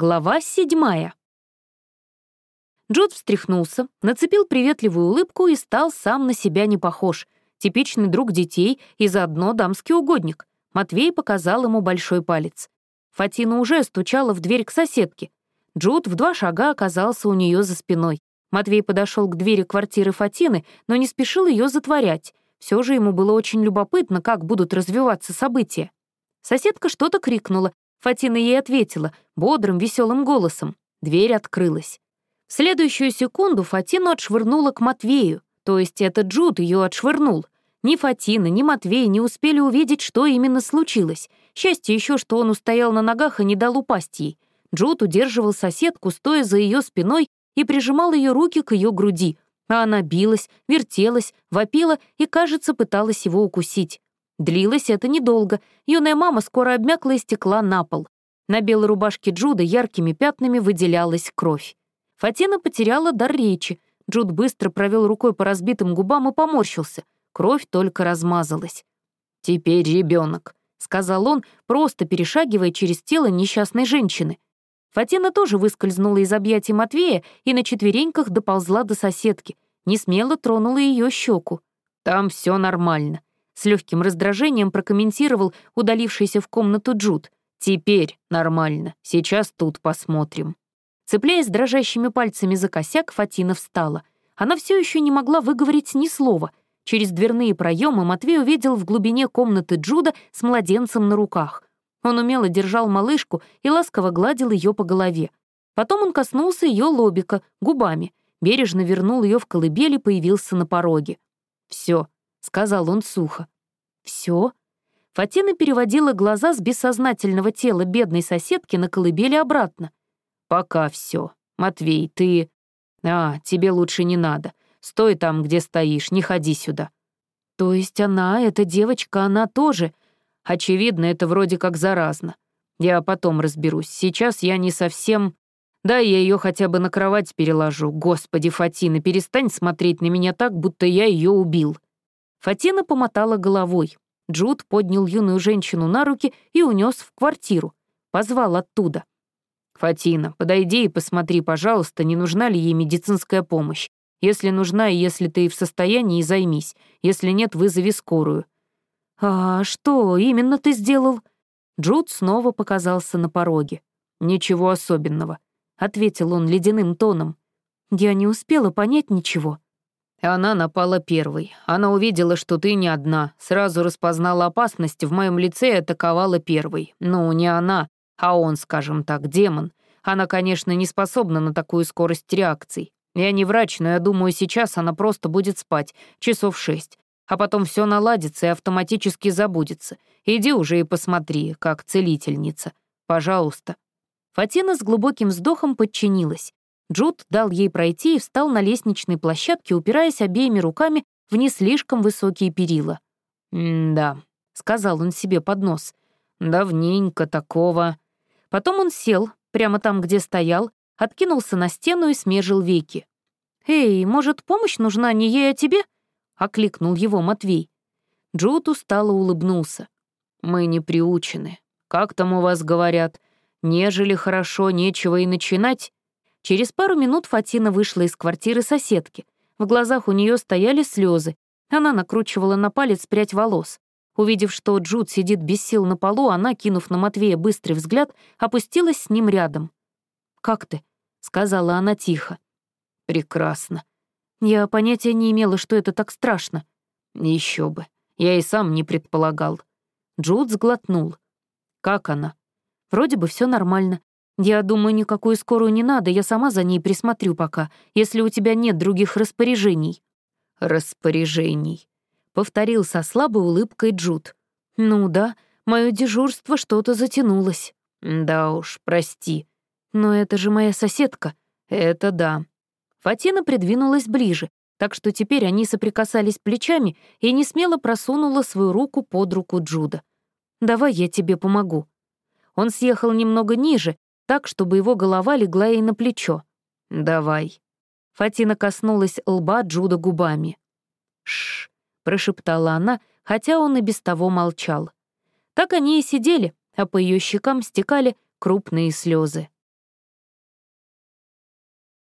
Глава седьмая. Джуд встряхнулся, нацепил приветливую улыбку и стал сам на себя не похож. Типичный друг детей и заодно дамский угодник. Матвей показал ему большой палец. Фатина уже стучала в дверь к соседке. Джуд в два шага оказался у нее за спиной. Матвей подошел к двери квартиры Фатины, но не спешил ее затворять. Все же ему было очень любопытно, как будут развиваться события. Соседка что-то крикнула, Фатина ей ответила бодрым, веселым голосом. Дверь открылась. В следующую секунду Фатину отшвырнула к Матвею, то есть это Джуд ее отшвырнул. Ни Фатина, ни Матвей не успели увидеть, что именно случилось. Счастье еще, что он устоял на ногах и не дал упасть ей. Джуд удерживал соседку, стоя за ее спиной, и прижимал ее руки к ее груди, а она билась, вертелась, вопила и, кажется, пыталась его укусить. Длилось это недолго. Юная мама скоро обмякла и стекла на пол. На белой рубашке Джуда яркими пятнами выделялась кровь. Фатина потеряла дар речи. Джуд быстро провел рукой по разбитым губам и поморщился. Кровь только размазалась. «Теперь ребенок», — сказал он, просто перешагивая через тело несчастной женщины. Фатина тоже выскользнула из объятий Матвея и на четвереньках доползла до соседки, не смело тронула ее щеку. «Там все нормально. С легким раздражением прокомментировал удалившийся в комнату Джуд. «Теперь нормально. Сейчас тут посмотрим». Цепляясь дрожащими пальцами за косяк, Фатина встала. Она все еще не могла выговорить ни слова. Через дверные проемы Матвей увидел в глубине комнаты Джуда с младенцем на руках. Он умело держал малышку и ласково гладил ее по голове. Потом он коснулся ее лобика, губами, бережно вернул ее в колыбель и появился на пороге. Все, — сказал он сухо. «Все?» Фатина переводила глаза с бессознательного тела бедной соседки на колыбели обратно. «Пока все. Матвей, ты...» «А, тебе лучше не надо. Стой там, где стоишь, не ходи сюда». «То есть она, эта девочка, она тоже...» «Очевидно, это вроде как заразно. Я потом разберусь. Сейчас я не совсем...» «Да, я ее хотя бы на кровать переложу. Господи, Фатина, перестань смотреть на меня так, будто я ее убил». Фатина помотала головой. Джуд поднял юную женщину на руки и унес в квартиру. Позвал оттуда. «Фатина, подойди и посмотри, пожалуйста, не нужна ли ей медицинская помощь. Если нужна и если ты в состоянии, займись. Если нет, вызови скорую». «А что именно ты сделал?» Джуд снова показался на пороге. «Ничего особенного», — ответил он ледяным тоном. «Я не успела понять ничего». Она напала первой. Она увидела, что ты не одна, сразу распознала опасность в моем лице и атаковала первой. Ну, не она, а он, скажем так, демон. Она, конечно, не способна на такую скорость реакций. Я не врач, но я думаю, сейчас она просто будет спать, часов шесть. А потом все наладится и автоматически забудется. Иди уже и посмотри, как целительница. Пожалуйста». Фатина с глубоким вздохом подчинилась. Джуд дал ей пройти и встал на лестничной площадке, упираясь обеими руками в не слишком высокие перила. «Да», — сказал он себе под нос, — «давненько такого». Потом он сел, прямо там, где стоял, откинулся на стену и смежил веки. «Эй, может, помощь нужна не ей, а тебе?» — окликнул его Матвей. Джуд устало улыбнулся. «Мы не приучены. Как там у вас говорят? Нежели хорошо, нечего и начинать?» Через пару минут Фатина вышла из квартиры соседки. В глазах у нее стояли слезы. Она накручивала на палец прядь волос. Увидев, что Джуд сидит без сил на полу, она, кинув на Матвея быстрый взгляд, опустилась с ним рядом. «Как ты?» — сказала она тихо. «Прекрасно. Я понятия не имела, что это так страшно». Еще бы. Я и сам не предполагал». Джуд сглотнул. «Как она?» «Вроде бы все нормально. «Я думаю, никакую скорую не надо, я сама за ней присмотрю пока, если у тебя нет других распоряжений». «Распоряжений», — повторил со слабой улыбкой Джуд. «Ну да, мое дежурство что-то затянулось». «Да уж, прости. Но это же моя соседка». «Это да». Фатина придвинулась ближе, так что теперь они соприкасались плечами и не смело просунула свою руку под руку Джуда. «Давай я тебе помогу». Он съехал немного ниже, так, чтобы его голова легла ей на плечо. «Давай». Фатина коснулась лба Джуда губами. «Шш», — прошептала она, хотя он и без того молчал. Так они и сидели, а по ее щекам стекали крупные слезы.